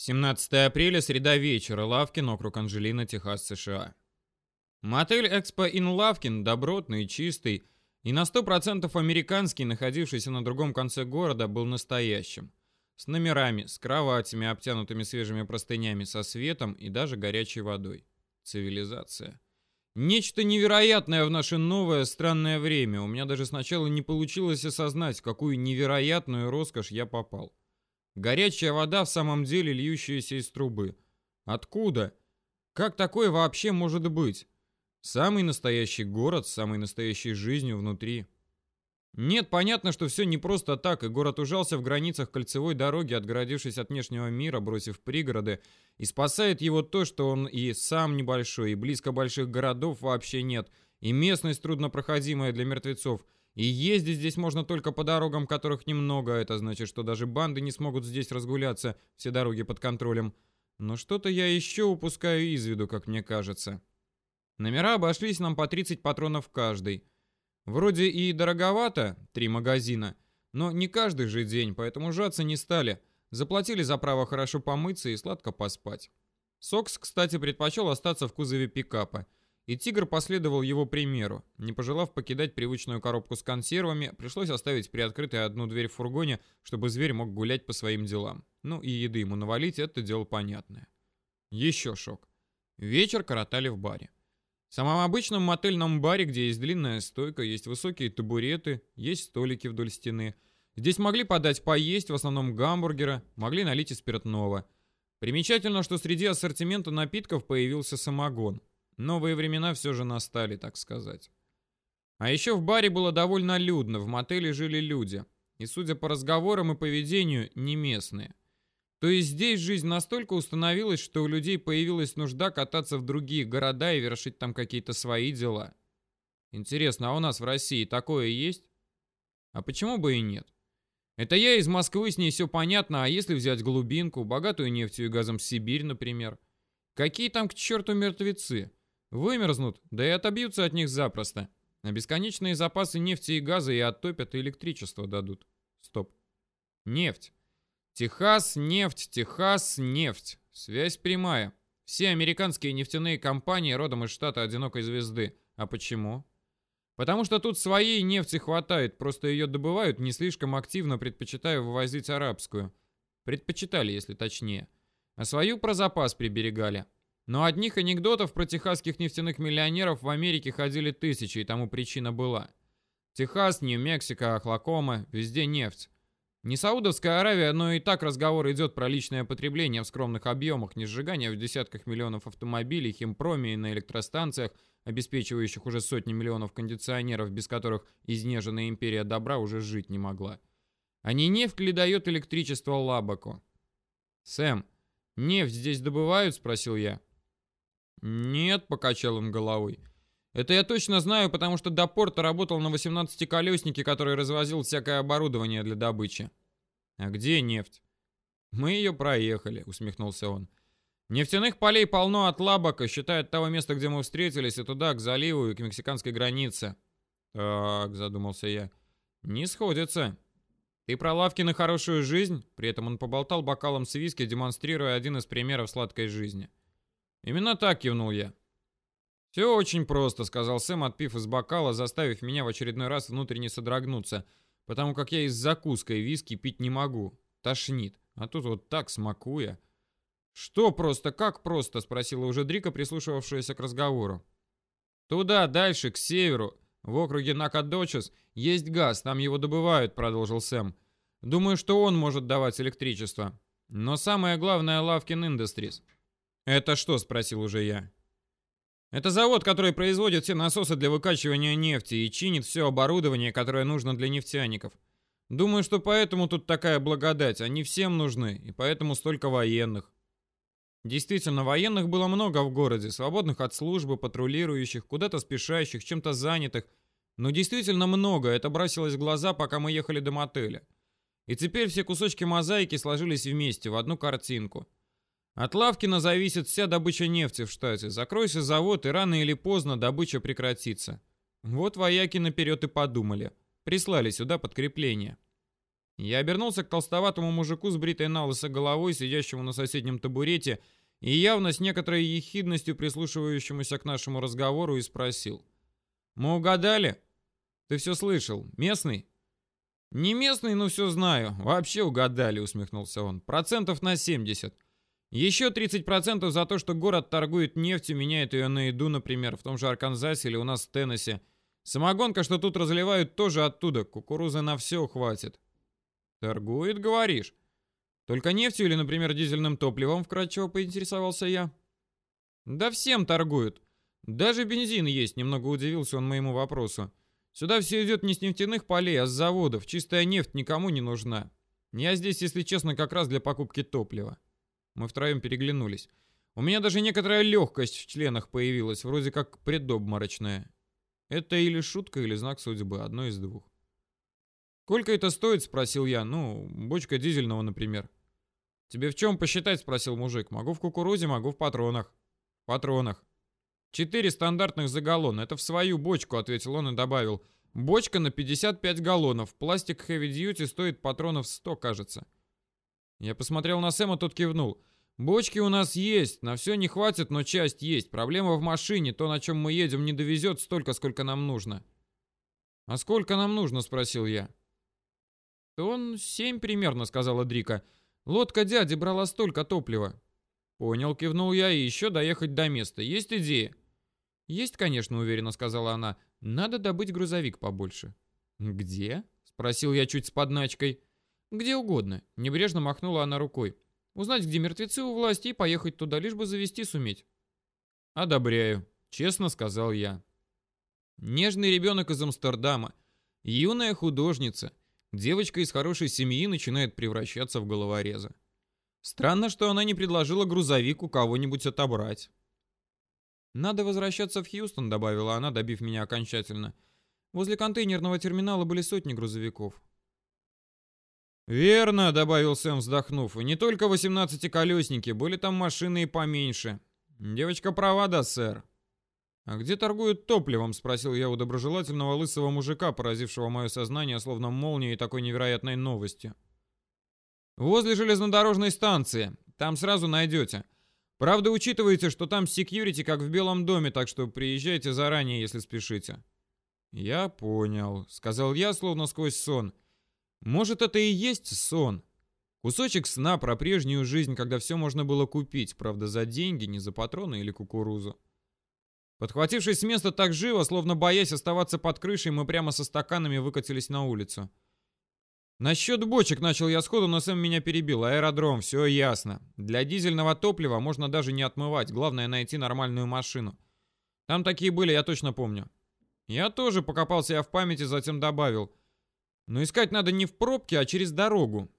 17 апреля, среда вечера, Лавкин, округ Анжелина, Техас, США. Мотель Экспо Ин Лавкин, добротный, чистый и на 100% американский, находившийся на другом конце города, был настоящим. С номерами, с кроватями, обтянутыми свежими простынями, со светом и даже горячей водой. Цивилизация. Нечто невероятное в наше новое странное время. У меня даже сначала не получилось осознать, в какую невероятную роскошь я попал. Горячая вода в самом деле льющаяся из трубы. Откуда? Как такое вообще может быть? Самый настоящий город с самой настоящей жизнью внутри. Нет, понятно, что все не просто так, и город ужался в границах кольцевой дороги, отгородившись от внешнего мира, бросив пригороды, и спасает его то, что он и сам небольшой, и близко больших городов вообще нет, и местность труднопроходимая для мертвецов – и ездить здесь можно только по дорогам, которых немного, это значит, что даже банды не смогут здесь разгуляться, все дороги под контролем. Но что-то я еще упускаю из виду, как мне кажется. Номера обошлись нам по 30 патронов каждый. Вроде и дороговато, три магазина, но не каждый же день, поэтому жаться не стали. Заплатили за право хорошо помыться и сладко поспать. Сокс, кстати, предпочел остаться в кузове пикапа – и тигр последовал его примеру. Не пожелав покидать привычную коробку с консервами, пришлось оставить приоткрытой одну дверь в фургоне, чтобы зверь мог гулять по своим делам. Ну и еды ему навалить, это дело понятное. Еще шок. Вечер коротали в баре. В самом обычном мотельном баре, где есть длинная стойка, есть высокие табуреты, есть столики вдоль стены. Здесь могли подать поесть, в основном гамбургера, могли налить и спиртного. Примечательно, что среди ассортимента напитков появился самогон. Новые времена все же настали, так сказать. А еще в баре было довольно людно, в мотеле жили люди. И, судя по разговорам и поведению, не местные. То есть здесь жизнь настолько установилась, что у людей появилась нужда кататься в другие города и вершить там какие-то свои дела. Интересно, а у нас в России такое есть? А почему бы и нет? Это я из Москвы, с ней все понятно, а если взять глубинку, богатую нефтью и газом Сибирь, например? Какие там к черту мертвецы? Вымерзнут, да и отобьются от них запросто. А бесконечные запасы нефти и газа и оттопят, и электричество дадут. Стоп. Нефть. Техас, нефть, Техас, нефть. Связь прямая. Все американские нефтяные компании родом из штата Одинокой Звезды. А почему? Потому что тут своей нефти хватает, просто ее добывают не слишком активно, предпочитая вывозить арабскую. Предпочитали, если точнее. А свою про запас приберегали. Но одних анекдотов про техасских нефтяных миллионеров в Америке ходили тысячи, и тому причина была. Техас, Нью-Мексико, Охлакома, везде нефть. Не Саудовская Аравия, но и так разговор идет про личное потребление в скромных объемах, не сжигание в десятках миллионов автомобилей, химпроме и на электростанциях, обеспечивающих уже сотни миллионов кондиционеров, без которых изнеженная империя добра уже жить не могла. А не нефть ли дает электричество Лабаку? «Сэм, нефть здесь добывают?» – спросил я. «Нет», — покачал он головой. «Это я точно знаю, потому что до порта работал на 18-колеснике, который развозил всякое оборудование для добычи». «А где нефть?» «Мы ее проехали», — усмехнулся он. «Нефтяных полей полно от Лабака, считая от того места, где мы встретились, и туда, к заливу и к мексиканской границе». «Так», — задумался я. «Не сходится». «Ты про лавки на хорошую жизнь?» При этом он поболтал бокалом с виски, демонстрируя один из примеров сладкой жизни. «Именно так», — кивнул я. «Все очень просто», — сказал Сэм, отпив из бокала, заставив меня в очередной раз внутренне содрогнуться, потому как я и с закуской виски пить не могу. Тошнит. А тут вот так смакуя. «Что просто? Как просто?» — спросила уже Дрика, прислушивавшаяся к разговору. «Туда, дальше, к северу, в округе Накадочес, есть газ, там его добывают», — продолжил Сэм. «Думаю, что он может давать электричество. Но самое главное — Лавкин Industries. «Это что?» — спросил уже я. «Это завод, который производит все насосы для выкачивания нефти и чинит все оборудование, которое нужно для нефтяников. Думаю, что поэтому тут такая благодать. Они всем нужны, и поэтому столько военных». Действительно, военных было много в городе, свободных от службы, патрулирующих, куда-то спешащих, чем-то занятых. Но действительно много, это бросилось в глаза, пока мы ехали до мотеля. И теперь все кусочки мозаики сложились вместе, в одну картинку. От Лавкина зависит вся добыча нефти в штате. Закройся завод, и рано или поздно добыча прекратится. Вот вояки наперед и подумали. Прислали сюда подкрепление. Я обернулся к толстоватому мужику с бритой на головой, сидящему на соседнем табурете, и явно с некоторой ехидностью прислушивающемуся к нашему разговору, и спросил. «Мы угадали? Ты все слышал. Местный?» «Не местный, но все знаю. Вообще угадали», — усмехнулся он. «Процентов на 70. Еще 30% за то, что город торгует нефтью, меняет ее на еду, например, в том же Арканзасе или у нас в Теннессе. Самогонка, что тут разливают, тоже оттуда. Кукурузы на все хватит». «Торгует, говоришь?» «Только нефтью или, например, дизельным топливом?» — вкратчиво поинтересовался я. «Да всем торгуют. Даже бензин есть», — немного удивился он моему вопросу. Сюда все идет не с нефтяных полей, а с заводов. Чистая нефть никому не нужна. Я здесь, если честно, как раз для покупки топлива. Мы втроем переглянулись. У меня даже некоторая легкость в членах появилась, вроде как предобморочная. Это или шутка, или знак судьбы, одно из двух. «Сколько это стоит?» — спросил я. «Ну, бочка дизельного, например». «Тебе в чем посчитать?» — спросил мужик. «Могу в кукурузе, могу в патронах». «В патронах». «Четыре стандартных за галлон. Это в свою бочку», — ответил он и добавил. «Бочка на 55 галлонов. Пластик Heavy Duty стоит патронов 100, кажется». Я посмотрел на Сэма, тот кивнул. «Бочки у нас есть. На все не хватит, но часть есть. Проблема в машине. То, на чем мы едем, не довезет столько, сколько нам нужно». «А сколько нам нужно?» — спросил я. «Тонн семь примерно», — сказала Дрика. «Лодка дяди брала столько топлива». «Понял», — кивнул я, — «и еще доехать до места. Есть идея?» «Есть, конечно», — уверенно сказала она. «Надо добыть грузовик побольше». «Где?» — спросил я чуть с подначкой. «Где угодно», — небрежно махнула она рукой. «Узнать, где мертвецы у власти, и поехать туда, лишь бы завести суметь». «Одобряю», — честно сказал я. Нежный ребенок из Амстердама, юная художница, девочка из хорошей семьи начинает превращаться в головореза. Странно, что она не предложила грузовик у кого-нибудь отобрать. «Надо возвращаться в Хьюстон», — добавила она, добив меня окончательно. «Возле контейнерного терминала были сотни грузовиков». «Верно», — добавил Сэм, вздохнув. «И не только 18-колесники, были там машины и поменьше. Девочка права, да, сэр». «А где торгуют топливом?» — спросил я у доброжелательного лысого мужика, поразившего мое сознание словно молнией такой невероятной новостью. Возле железнодорожной станции. Там сразу найдете. Правда, учитывайте, что там секьюрити как в Белом доме, так что приезжайте заранее, если спешите». «Я понял», — сказал я, словно сквозь сон. «Может, это и есть сон? Кусочек сна про прежнюю жизнь, когда все можно было купить, правда, за деньги, не за патроны или кукурузу». Подхватившись с места так живо, словно боясь оставаться под крышей, мы прямо со стаканами выкатились на улицу. Насчет бочек начал я сходу, но Сэм меня перебил. Аэродром, все ясно. Для дизельного топлива можно даже не отмывать. Главное найти нормальную машину. Там такие были, я точно помню. Я тоже покопался я в памяти, затем добавил. Но искать надо не в пробке, а через дорогу.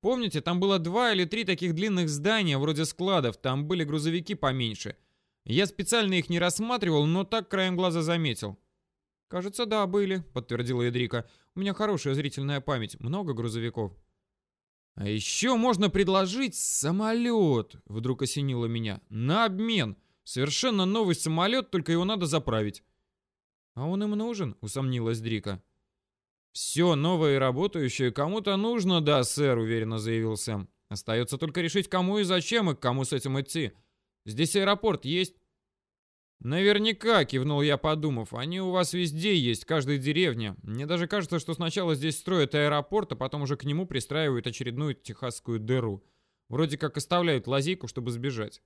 Помните, там было два или три таких длинных здания, вроде складов. Там были грузовики поменьше. Я специально их не рассматривал, но так краем глаза заметил. «Кажется, да, были», — подтвердила Ядрика. «У меня хорошая зрительная память, много грузовиков». «А еще можно предложить самолет», — вдруг осенило меня. «На обмен. Совершенно новый самолет, только его надо заправить». «А он им нужен?» — усомнилась Дрика. «Все новое и работающее кому-то нужно, да, сэр», — уверенно заявил Сэм. «Остается только решить, кому и зачем, и к кому с этим идти. Здесь аэропорт есть?» «Наверняка», — кивнул я, подумав, — «они у вас везде есть, в каждой деревне. Мне даже кажется, что сначала здесь строят аэропорт, а потом уже к нему пристраивают очередную техасскую дыру. Вроде как оставляют лазейку, чтобы сбежать».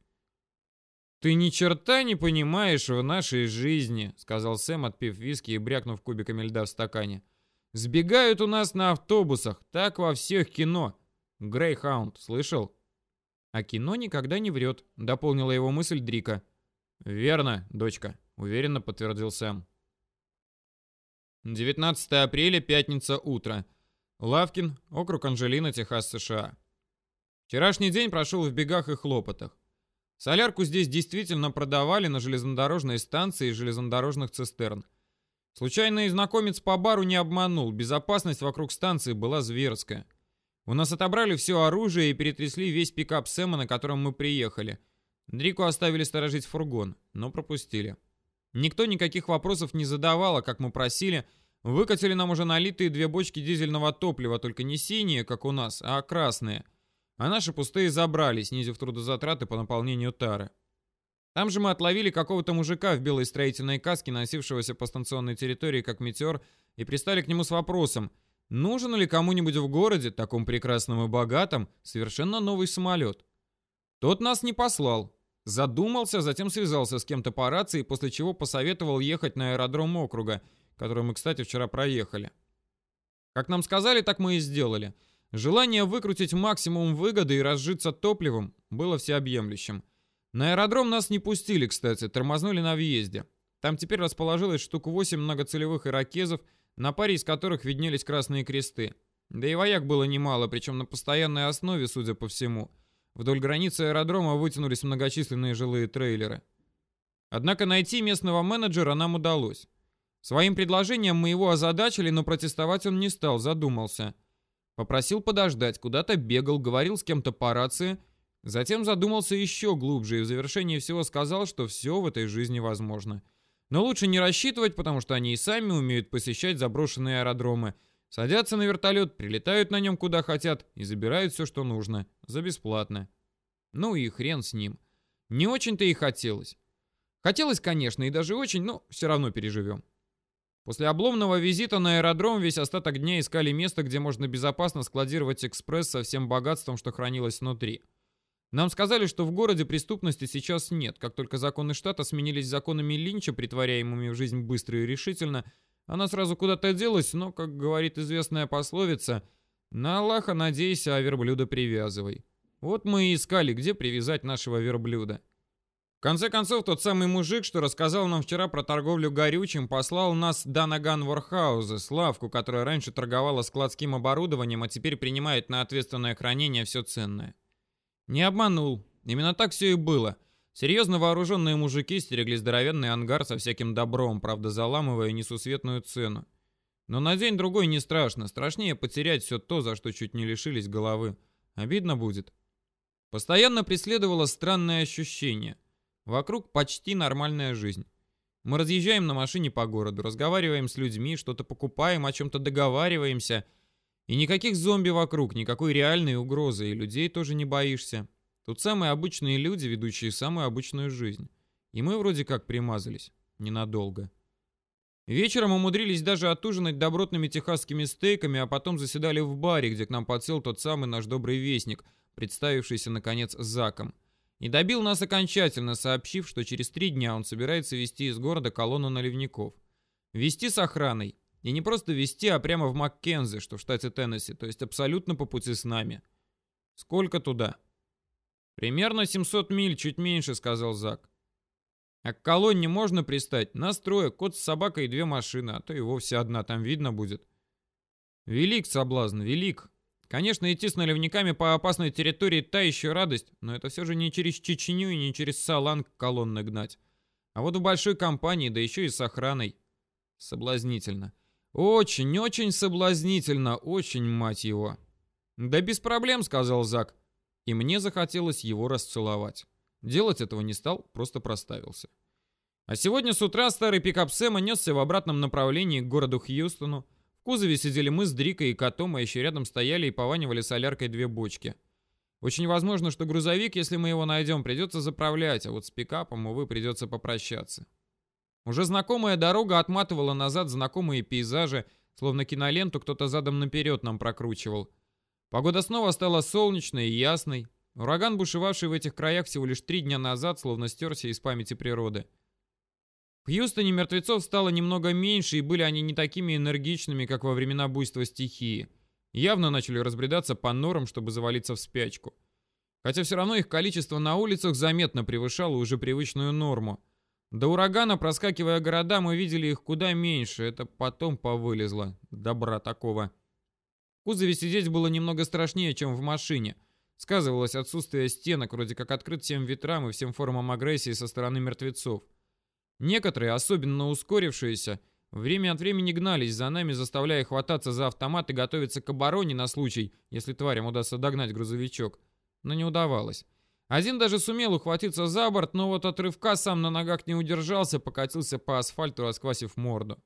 «Ты ни черта не понимаешь в нашей жизни», — сказал Сэм, отпив виски и брякнув кубиками льда в стакане. «Сбегают у нас на автобусах, так во всех кино. Грейхаунд, слышал?» «А кино никогда не врет», — дополнила его мысль Дрика. «Верно, дочка», — уверенно подтвердил Сэм. 19 апреля, пятница, утро. Лавкин, округ Анжелина, Техас, США. Вчерашний день прошел в бегах и хлопотах. Солярку здесь действительно продавали на железнодорожной станции и железнодорожных цистерн. Случайный знакомец по бару не обманул, безопасность вокруг станции была зверская. У нас отобрали все оружие и перетрясли весь пикап Сэма, на котором мы приехали — Дрику оставили сторожить фургон, но пропустили. Никто никаких вопросов не задавал, а как мы просили, Выкатили нам уже налитые две бочки дизельного топлива, только не синие, как у нас, а красные. А наши пустые забрали, снизив трудозатраты по наполнению тары. Там же мы отловили какого-то мужика в белой строительной каске, носившегося по станционной территории как метеор, и пристали к нему с вопросом, нужен ли кому-нибудь в городе, таком прекрасном и богатом, совершенно новый самолет. Тот нас не послал. Задумался, затем связался с кем-то по рации, после чего посоветовал ехать на аэродром округа – который мы, кстати, вчера проехали. Как нам сказали, так мы и сделали. Желание выкрутить максимум выгоды и разжиться топливом было всеобъемлющим. На аэродром нас не пустили, кстати, тормознули на въезде. Там теперь расположилось штук 8 многоцелевых иракезов, на паре из которых виднелись красные кресты. Да и вояк было немало, причем на постоянной основе, судя по всему. Вдоль границы аэродрома вытянулись многочисленные жилые трейлеры. Однако найти местного менеджера нам удалось. Своим предложением мы его озадачили, но протестовать он не стал, задумался. Попросил подождать, куда-то бегал, говорил с кем-то по рации, затем задумался еще глубже и в завершении всего сказал, что все в этой жизни возможно. Но лучше не рассчитывать, потому что они и сами умеют посещать заброшенные аэродромы. Садятся на вертолет, прилетают на нем куда хотят и забирают все, что нужно, за бесплатно. Ну и хрен с ним. Не очень-то и хотелось. Хотелось, конечно, и даже очень, но все равно переживем. После обломного визита на аэродром весь остаток дня искали место, где можно безопасно складировать экспресс со всем богатством, что хранилось внутри. Нам сказали, что в городе преступности сейчас нет. Как только законы штата сменились законами Линча, притворяемыми в жизнь быстро и решительно, она сразу куда-то делась, но, как говорит известная пословица, «На Аллаха надейся, а верблюда привязывай». Вот мы и искали, где привязать нашего верблюда. В конце концов, тот самый мужик, что рассказал нам вчера про торговлю горючим, послал нас до Наган Ворхауза, Славку, которая раньше торговала складским оборудованием, а теперь принимает на ответственное хранение все ценное. Не обманул. Именно так все и было. Серьезно вооруженные мужики стерегли здоровенный ангар со всяким добром, правда заламывая несусветную цену. Но на день-другой не страшно. Страшнее потерять все то, за что чуть не лишились головы. Обидно будет. Постоянно преследовало странное ощущение – Вокруг почти нормальная жизнь. Мы разъезжаем на машине по городу, разговариваем с людьми, что-то покупаем, о чем-то договариваемся. И никаких зомби вокруг, никакой реальной угрозы, и людей тоже не боишься. Тут самые обычные люди, ведущие самую обычную жизнь. И мы вроде как примазались. Ненадолго. Вечером умудрились даже отужинать добротными техасскими стейками, а потом заседали в баре, где к нам подсел тот самый наш добрый вестник, представившийся, наконец, Заком. И добил нас окончательно, сообщив, что через три дня он собирается вести из города колонну наливников. Вести с охраной. И не просто вести, а прямо в Маккензи, что в штате Теннесси, то есть абсолютно по пути с нами. Сколько туда? Примерно 700 миль, чуть меньше, сказал Зак. А к колонне можно пристать? Нас трое, кот с собакой и две машины, а то и вовсе одна, там видно будет. Велик соблазн, велик. Конечно, идти с наливниками по опасной территории та еще радость, но это все же не через Чечню и не через Саланг колонны гнать. А вот в большой компании, да еще и с охраной. Соблазнительно. Очень-очень соблазнительно, очень, мать его. Да без проблем, сказал Зак. И мне захотелось его расцеловать. Делать этого не стал, просто проставился. А сегодня с утра старый пикап Сэма несся в обратном направлении к городу Хьюстону, в кузове сидели мы с Дрикой и котом, а еще рядом стояли и пованивали соляркой две бочки. Очень возможно, что грузовик, если мы его найдем, придется заправлять, а вот с пикапом, увы, придется попрощаться. Уже знакомая дорога отматывала назад знакомые пейзажи, словно киноленту кто-то задом наперед нам прокручивал. Погода снова стала солнечной и ясной. Ураган, бушевавший в этих краях всего лишь три дня назад, словно стерся из памяти природы. В Хьюстоне мертвецов стало немного меньше, и были они не такими энергичными, как во времена буйства стихии. Явно начали разбредаться по норам, чтобы завалиться в спячку. Хотя все равно их количество на улицах заметно превышало уже привычную норму. До урагана, проскакивая города, мы видели их куда меньше. Это потом повылезло. Добра такого. В кузове сидеть было немного страшнее, чем в машине. Сказывалось отсутствие стенок, вроде как открыт всем ветрам и всем формам агрессии со стороны мертвецов. Некоторые, особенно ускорившиеся, время от времени гнались за нами, заставляя хвататься за автомат и готовиться к обороне на случай, если тварям удастся догнать грузовичок. Но не удавалось. Один даже сумел ухватиться за борт, но вот от рывка сам на ногах не удержался, покатился по асфальту, расквасив морду.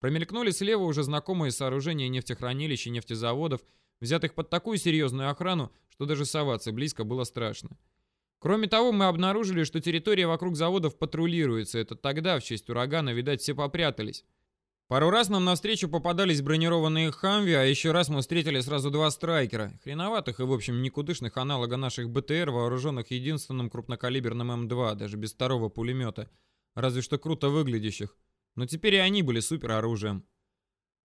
Промелькнули слева уже знакомые сооружения нефтехранилищ и нефтезаводов, взятых под такую серьезную охрану, что даже соваться близко было страшно. Кроме того, мы обнаружили, что территория вокруг заводов патрулируется. Это тогда, в честь урагана, видать, все попрятались. Пару раз нам навстречу попадались бронированные «Хамви», а еще раз мы встретили сразу два «Страйкера». Хреноватых и, в общем, никудышных аналога наших БТР, вооруженных единственным крупнокалиберным М2, даже без второго пулемета. Разве что круто выглядящих. Но теперь и они были супероружием.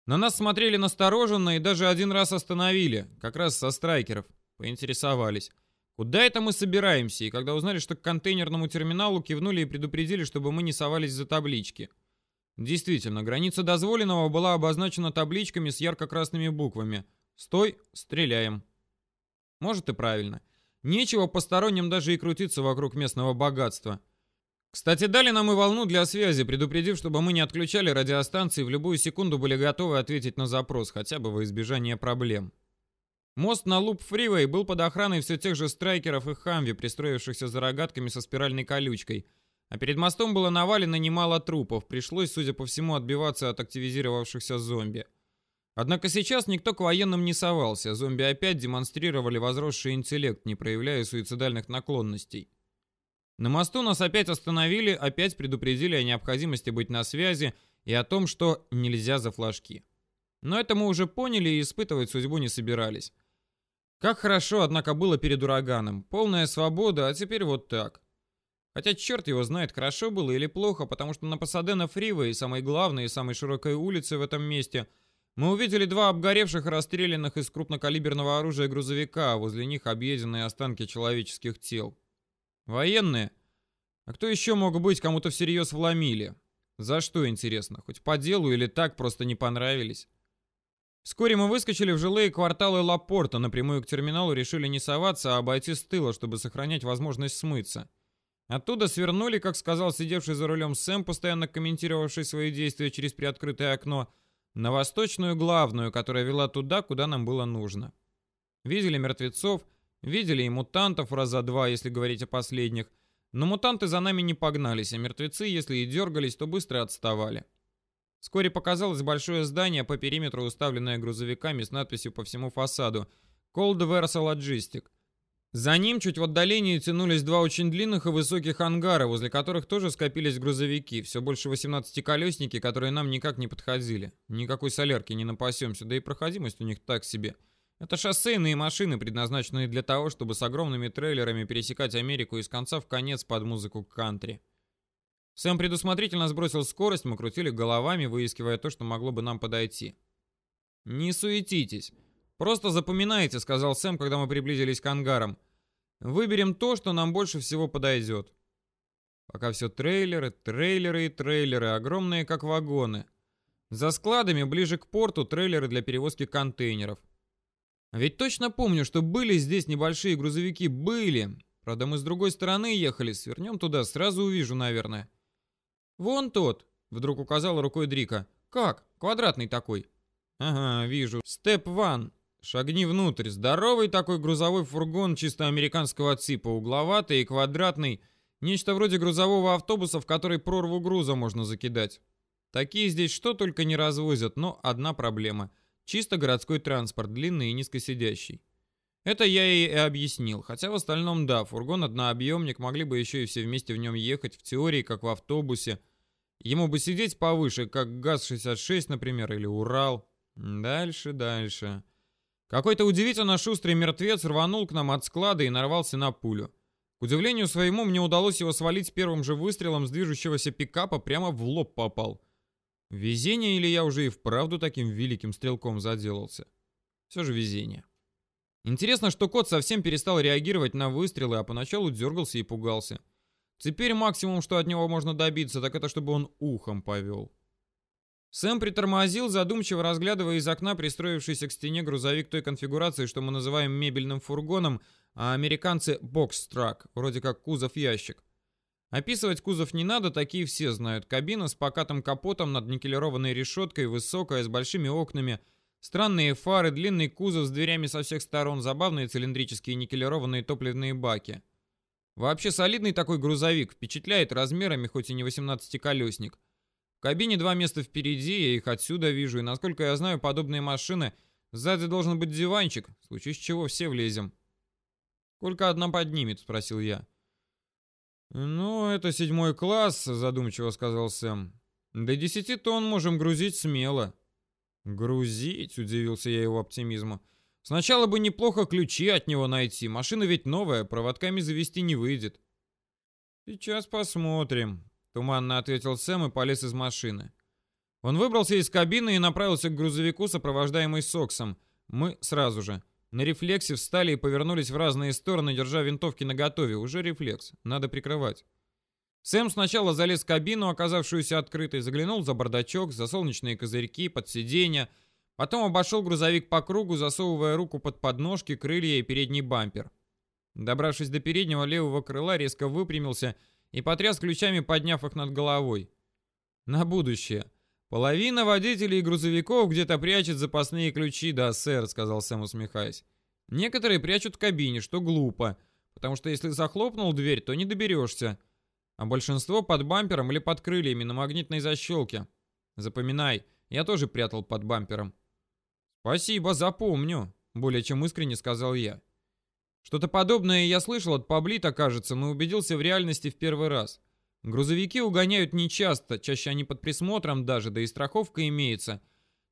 На нас смотрели настороженно и даже один раз остановили, как раз со «Страйкеров». Поинтересовались. Куда это мы собираемся? И когда узнали, что к контейнерному терминалу, кивнули и предупредили, чтобы мы не совались за таблички. Действительно, граница дозволенного была обозначена табличками с ярко-красными буквами. «Стой, стреляем». Может и правильно. Нечего посторонним даже и крутиться вокруг местного богатства. Кстати, дали нам и волну для связи, предупредив, чтобы мы не отключали радиостанции, в любую секунду были готовы ответить на запрос, хотя бы во избежание проблем. Мост на Луп-Фривей был под охраной все тех же страйкеров и хамви, пристроившихся за рогатками со спиральной колючкой – а перед мостом было навалено немало трупов, пришлось, судя по всему, отбиваться от активизировавшихся зомби. Однако сейчас никто к военным не совался, зомби опять демонстрировали возросший интеллект, не проявляя суицидальных наклонностей. На мосту нас опять остановили, опять предупредили о необходимости быть на связи и о том, что нельзя за флажки. Но это мы уже поняли и испытывать судьбу не собирались. Как хорошо, однако, было перед ураганом. Полная свобода, а теперь вот так. Хотя черт его знает, хорошо было или плохо, потому что на Пасадена Фривей, самой главной и самой широкой улице в этом месте, мы увидели два обгоревших и расстрелянных из крупнокалиберного оружия грузовика, а возле них объеденные останки человеческих тел. Военные? А кто еще мог быть, кому-то всерьез вломили? За что, интересно? Хоть по делу или так просто не понравились? Вскоре мы выскочили в жилые кварталы Лапорта, напрямую к терминалу решили не соваться, а обойти с тыла, чтобы сохранять возможность смыться. Оттуда свернули, как сказал сидевший за рулем Сэм, постоянно комментировавший свои действия через приоткрытое окно, на восточную главную, которая вела туда, куда нам было нужно. Видели мертвецов, видели и мутантов раза два, если говорить о последних, но мутанты за нами не погнались, а мертвецы, если и дергались, то быстро отставали. Вскоре показалось большое здание по периметру, уставленное грузовиками с надписью по всему фасаду «Cold Versa Logistic», за ним чуть в отдалении тянулись два очень длинных и высоких ангара, возле которых тоже скопились грузовики, все больше 18-колесники, которые нам никак не подходили. Никакой солярки не напасемся, да и проходимость у них так себе. Это шоссейные машины, предназначенные для того, чтобы с огромными трейлерами пересекать Америку из конца в конец под музыку кантри. Сэм предусмотрительно сбросил скорость, мы крутили головами, выискивая то, что могло бы нам подойти. «Не суетитесь. «Просто запоминайте», — сказал Сэм, когда мы приблизились к ангарам. «Выберем то, что нам больше всего подойдет». Пока все трейлеры, трейлеры и трейлеры, огромные как вагоны. За складами, ближе к порту, трейлеры для перевозки контейнеров. Ведь точно помню, что были здесь небольшие грузовики, были. Правда, мы с другой стороны ехали, свернем туда, сразу увижу, наверное. «Вон тот», — вдруг указала рукой Дрика. «Как? Квадратный такой». «Ага, вижу. Степ Ван. Шагни внутрь. Здоровый такой грузовой фургон чисто американского типа, угловатый и квадратный. Нечто вроде грузового автобуса, в который прорву груза можно закидать. Такие здесь что только не развозят, но одна проблема. Чисто городской транспорт, длинный и низкосидящий. Это я ей и объяснил, хотя в остальном да, фургон однообъемник, могли бы еще и все вместе в нем ехать, в теории, как в автобусе. Ему бы сидеть повыше, как ГАЗ-66, например, или Урал. Дальше, дальше. Какой-то удивительно шустрый мертвец рванул к нам от склада и нарвался на пулю. К удивлению своему, мне удалось его свалить первым же выстрелом с движущегося пикапа прямо в лоб попал. Везение или я уже и вправду таким великим стрелком заделался? Все же везение. Интересно, что кот совсем перестал реагировать на выстрелы, а поначалу дергался и пугался. Теперь максимум, что от него можно добиться, так это чтобы он ухом повел. Сэм притормозил, задумчиво разглядывая из окна пристроившийся к стене грузовик той конфигурации, что мы называем мебельным фургоном, а американцы — бокс-трак, вроде как кузов-ящик. Описывать кузов не надо, такие все знают. Кабина с покатым капотом над никелированной решеткой, высокая, с большими окнами, странные фары, длинный кузов с дверями со всех сторон, забавные цилиндрические никелированные топливные баки. Вообще солидный такой грузовик, впечатляет размерами, хоть и не 18-колесник. Кабине два места впереди, я их отсюда вижу, и, насколько я знаю, подобные машины, сзади должен быть диванчик, в случае чего все влезем. «Сколько одна поднимет?» — спросил я. «Ну, это седьмой класс», — задумчиво сказал Сэм. «До десяти тонн можем грузить смело». «Грузить?» — удивился я его оптимизму. «Сначала бы неплохо ключи от него найти. Машина ведь новая, проводками завести не выйдет». «Сейчас посмотрим», — туманно ответил Сэм и полез из машины. Он выбрался из кабины и направился к грузовику, сопровождаемый Соксом. Мы сразу же. На рефлексе встали и повернулись в разные стороны, держа винтовки наготове. Уже рефлекс. Надо прикрывать. Сэм сначала залез в кабину, оказавшуюся открытой, заглянул за бардачок, за солнечные козырьки, под сиденье, потом обошел грузовик по кругу, засовывая руку под подножки, крылья и передний бампер. Добравшись до переднего левого крыла, резко выпрямился и потряс ключами, подняв их над головой. На будущее. Половина водителей грузовиков где-то прячет запасные ключи, да, сэр, сказал Сэм, усмехаясь. Некоторые прячут в кабине, что глупо, потому что если захлопнул дверь, то не доберешься. А большинство под бампером или под крыльями на магнитной защелке. Запоминай, я тоже прятал под бампером. Спасибо, запомню, более чем искренне сказал я. Что-то подобное я слышал от Паблита, кажется, но убедился в реальности в первый раз. Грузовики угоняют нечасто, чаще они под присмотром даже, да и страховка имеется.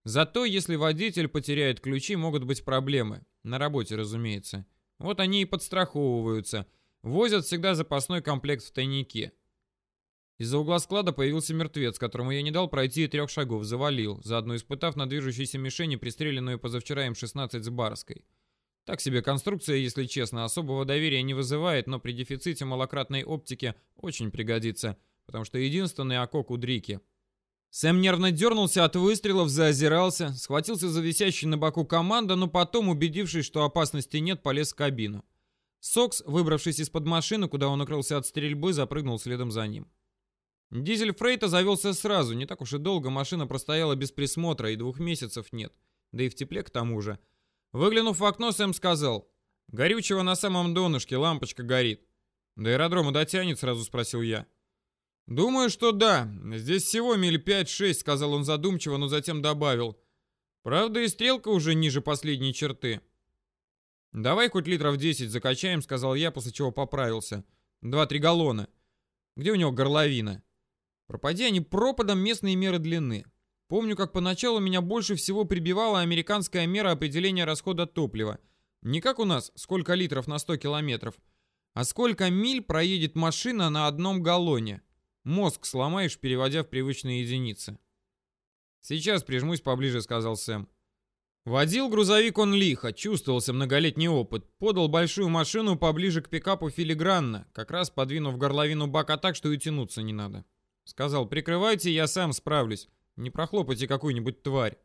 Зато, если водитель потеряет ключи, могут быть проблемы. На работе, разумеется. Вот они и подстраховываются. Возят всегда запасной комплект в тайнике. Из-за угла склада появился мертвец, которому я не дал пройти и трех шагов, завалил, заодно испытав на движущейся мишени пристреленную позавчера М-16 с Барской. Так себе конструкция, если честно, особого доверия не вызывает, но при дефиците малократной оптики очень пригодится, потому что единственный окок у Дрики. Сэм нервно дернулся от выстрелов, заозирался, схватился за висящий на боку команда, но потом, убедившись, что опасности нет, полез в кабину. Сокс, выбравшись из-под машины, куда он укрылся от стрельбы, запрыгнул следом за ним. Дизель Фрейта завелся сразу, не так уж и долго машина простояла без присмотра, и двух месяцев нет, да и в тепле к тому же. Выглянув в окно, Сэм сказал. «Горючего на самом донышке, лампочка горит». «До аэродрома дотянет?» — сразу спросил я. «Думаю, что да. Здесь всего миль 5-6», — сказал он задумчиво, но затем добавил. «Правда, и стрелка уже ниже последней черты». «Давай хоть литров 10 закачаем», — сказал я, после чего поправился. «Два-три галлона. Где у него горловина?» Пропади они пропадом местные меры длины. Помню, как поначалу меня больше всего прибивала американская мера определения расхода топлива. Не как у нас, сколько литров на 100 километров, а сколько миль проедет машина на одном галлоне. Мозг сломаешь, переводя в привычные единицы. «Сейчас прижмусь поближе», — сказал Сэм. Водил грузовик он лихо, чувствовался многолетний опыт. Подал большую машину поближе к пикапу филигранно, как раз подвинув горловину бака так, что и тянуться не надо. Сказал, прикрывайте, я сам справлюсь. Не прохлопайте какую-нибудь тварь.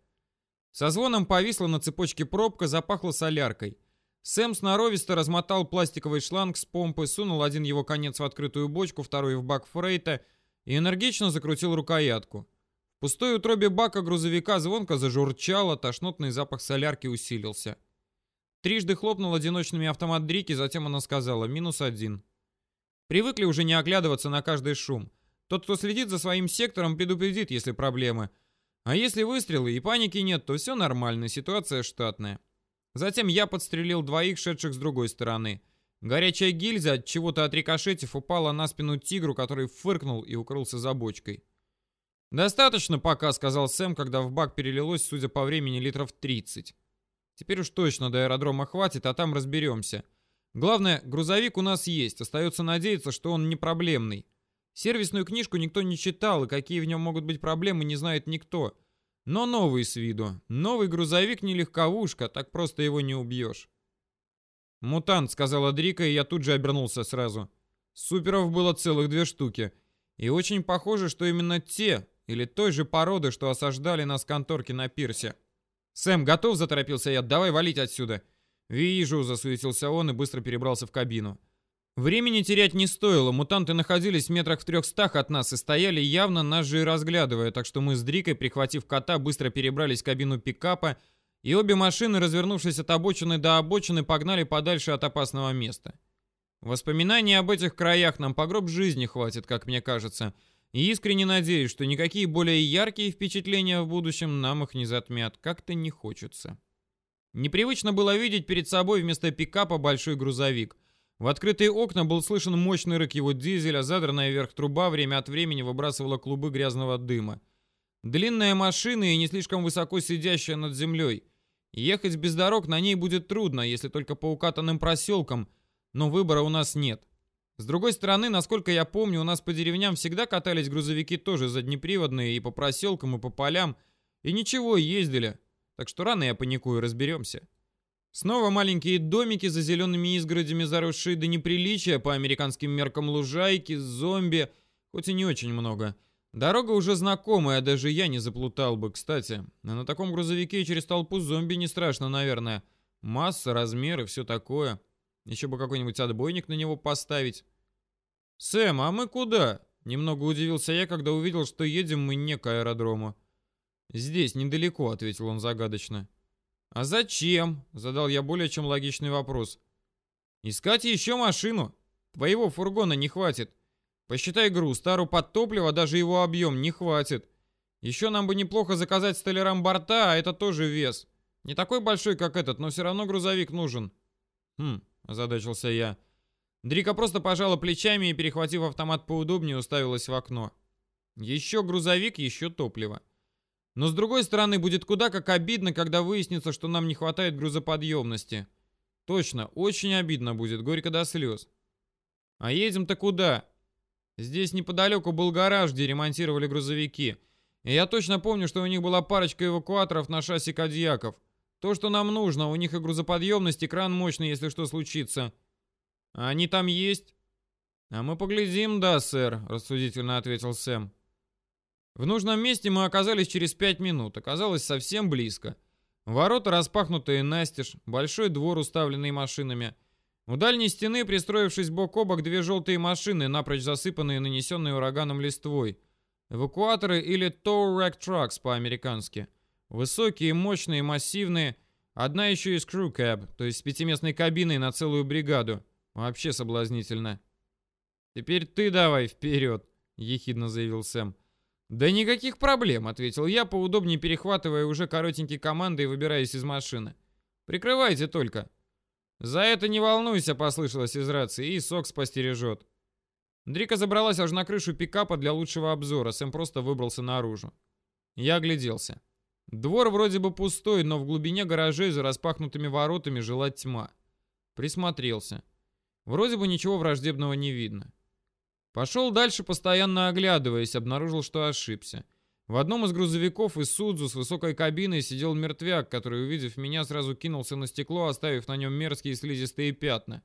Со звоном повисла на цепочке пробка, запахло соляркой. Сэм сноровисто размотал пластиковый шланг с помпы, сунул один его конец в открытую бочку, второй в бак фрейта и энергично закрутил рукоятку. В пустой утробе бака грузовика звонко зажурчало, тошнотный запах солярки усилился. Трижды хлопнул одиночными автомат Дрики, затем она сказала «минус один». Привыкли уже не оглядываться на каждый шум. Тот, кто следит за своим сектором, предупредит, если проблемы. А если выстрелы и паники нет, то все нормально, ситуация штатная. Затем я подстрелил двоих, шедших с другой стороны. Горячая гильза, от чего-то отрикошетив, упала на спину тигру, который фыркнул и укрылся за бочкой. «Достаточно пока», — сказал Сэм, когда в бак перелилось, судя по времени, литров 30. «Теперь уж точно до аэродрома хватит, а там разберемся. Главное, грузовик у нас есть, остается надеяться, что он не проблемный. Сервисную книжку никто не читал, и какие в нем могут быть проблемы, не знает никто. Но новый с виду. Новый грузовик не легковушка, так просто его не убьешь. «Мутант», — сказала Дрика, и я тут же обернулся сразу. Суперов было целых две штуки. И очень похоже, что именно те, или той же породы, что осаждали нас конторки на пирсе. «Сэм, готов?» — заторопился я. «Давай валить отсюда». «Вижу», — засуетился он и быстро перебрался в кабину. Времени терять не стоило, мутанты находились в метрах в трехстах от нас и стояли явно нас же и разглядывая, так что мы с Дрикой, прихватив кота, быстро перебрались в кабину пикапа, и обе машины, развернувшись от обочины до обочины, погнали подальше от опасного места. Воспоминаний об этих краях нам по гроб жизни хватит, как мне кажется. И искренне надеюсь, что никакие более яркие впечатления в будущем нам их не затмят. Как-то не хочется. Непривычно было видеть перед собой вместо пикапа большой грузовик. В открытые окна был слышен мощный рык его дизеля, задранная вверх труба время от времени выбрасывала клубы грязного дыма. Длинная машина и не слишком высоко сидящая над землей. Ехать без дорог на ней будет трудно, если только по укатанным проселкам, но выбора у нас нет. С другой стороны, насколько я помню, у нас по деревням всегда катались грузовики тоже заднеприводные и по проселкам, и по полям, и ничего, ездили. Так что рано я паникую, разберемся. Снова маленькие домики за зелеными изгородями, заросшие до неприличия, по американским меркам лужайки, зомби, хоть и не очень много. Дорога уже знакомая, даже я не заплутал бы, кстати. А на таком грузовике через толпу зомби не страшно, наверное. Масса, размеры, все такое. Еще бы какой-нибудь отбойник на него поставить. «Сэм, а мы куда?» Немного удивился я, когда увидел, что едем мы не к аэродрому. «Здесь, недалеко», — ответил он загадочно. «А зачем?» — задал я более чем логичный вопрос. «Искать еще машину. Твоего фургона не хватит. Посчитай груз, стару под топливо, даже его объем не хватит. Еще нам бы неплохо заказать столярам борта, а это тоже вес. Не такой большой, как этот, но все равно грузовик нужен». «Хм, озадачился я. Дрика просто пожала плечами и, перехватив автомат поудобнее, уставилась в окно. Еще грузовик, еще топливо. Но с другой стороны, будет куда как обидно, когда выяснится, что нам не хватает грузоподъемности. Точно, очень обидно будет, горько до слез. А едем-то куда? Здесь неподалеку был гараж, где ремонтировали грузовики. И я точно помню, что у них была парочка эвакуаторов на шасси Кадьяков. То, что нам нужно, у них и грузоподъемность, и кран мощный, если что случится. А они там есть? А мы поглядим, да, сэр, рассудительно ответил Сэм. В нужном месте мы оказались через пять минут. Оказалось совсем близко. Ворота распахнутые настежь, большой двор, уставленный машинами. У дальней стены, пристроившись бок о бок, две желтые машины, напрочь засыпанные нанесенной ураганом листвой. Эвакуаторы или tow rack trucks по-американски. Высокие, мощные, массивные. Одна еще из crew cab, то есть с пятиместной кабиной на целую бригаду. Вообще соблазнительно. «Теперь ты давай вперед», — ехидно заявил Сэм. «Да никаких проблем», — ответил я, поудобнее перехватывая уже коротенькие команды и выбираясь из машины. «Прикрывайте только». «За это не волнуйся», — послышалось из рации, и Сокс постережет. Дрика забралась аж на крышу пикапа для лучшего обзора, Сэм просто выбрался наружу. Я огляделся. Двор вроде бы пустой, но в глубине гаражей за распахнутыми воротами жила тьма. Присмотрелся. Вроде бы ничего враждебного не видно. Пошел дальше, постоянно оглядываясь, обнаружил, что ошибся. В одном из грузовиков из Судзу с высокой кабиной сидел мертвяк, который, увидев меня, сразу кинулся на стекло, оставив на нем мерзкие слизистые пятна.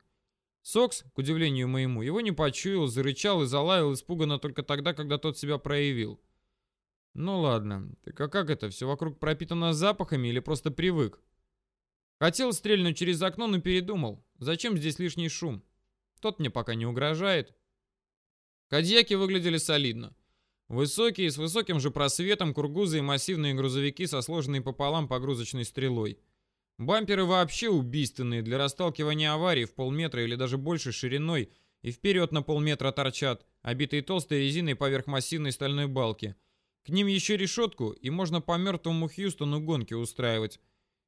Сокс, к удивлению моему, его не почуял, зарычал и залаял испуганно только тогда, когда тот себя проявил. Ну ладно, так а как это, все вокруг пропитано запахами или просто привык? Хотел стрельнуть через окно, но передумал. Зачем здесь лишний шум? Тот мне пока не угрожает. Кадьяки выглядели солидно. Высокие, с высоким же просветом, кургузы и массивные грузовики со сложенной пополам погрузочной стрелой. Бамперы вообще убийственные для расталкивания аварий в полметра или даже больше шириной и вперед на полметра торчат, обитые толстой резиной поверх массивной стальной балки. К ним еще решетку, и можно по мертвому Хьюстону гонки устраивать.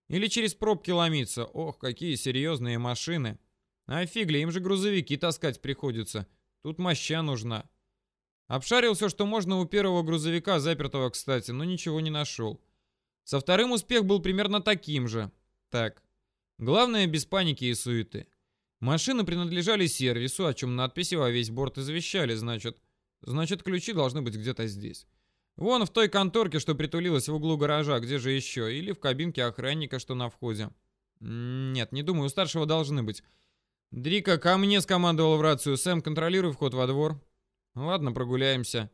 Или через пробки ломиться. Ох, какие серьезные машины. А фигли, им же грузовики таскать приходится. Тут моща нужна. Обшарил все, что можно у первого грузовика, запертого, кстати, но ничего не нашел. Со вторым успех был примерно таким же. Так, главное без паники и суеты. Машины принадлежали сервису, о чем надписи во весь борт извещали, значит. Значит, ключи должны быть где-то здесь. Вон в той конторке, что притулилась в углу гаража, где же еще? Или в кабинке охранника, что на входе. Нет, не думаю, у старшего должны быть. Дрика ко мне скомандовал в рацию. Сэм, контролируй вход во двор. Ладно, прогуляемся.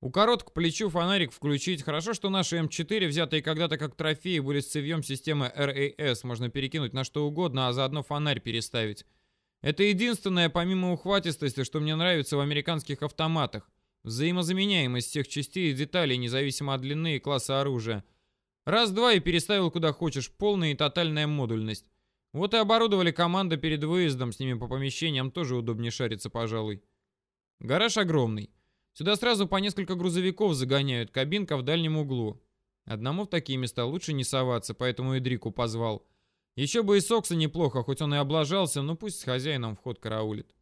У корот к плечу фонарик включить. Хорошо, что наши М4, взятые когда-то как трофеи, были с цевьем системы RAS. Можно перекинуть на что угодно, а заодно фонарь переставить. Это единственное, помимо ухватистости, что мне нравится в американских автоматах. Взаимозаменяемость всех частей и деталей, независимо от длины и класса оружия. Раз-два и переставил куда хочешь, полная и тотальная модульность. Вот и оборудовали команда перед выездом, с ними по помещениям тоже удобнее шариться, пожалуй. Гараж огромный. Сюда сразу по несколько грузовиков загоняют, кабинка в дальнем углу. Одному в такие места лучше не соваться, поэтому и Дрику позвал. Еще бы и Сокса неплохо, хоть он и облажался, но пусть с хозяином вход караулит.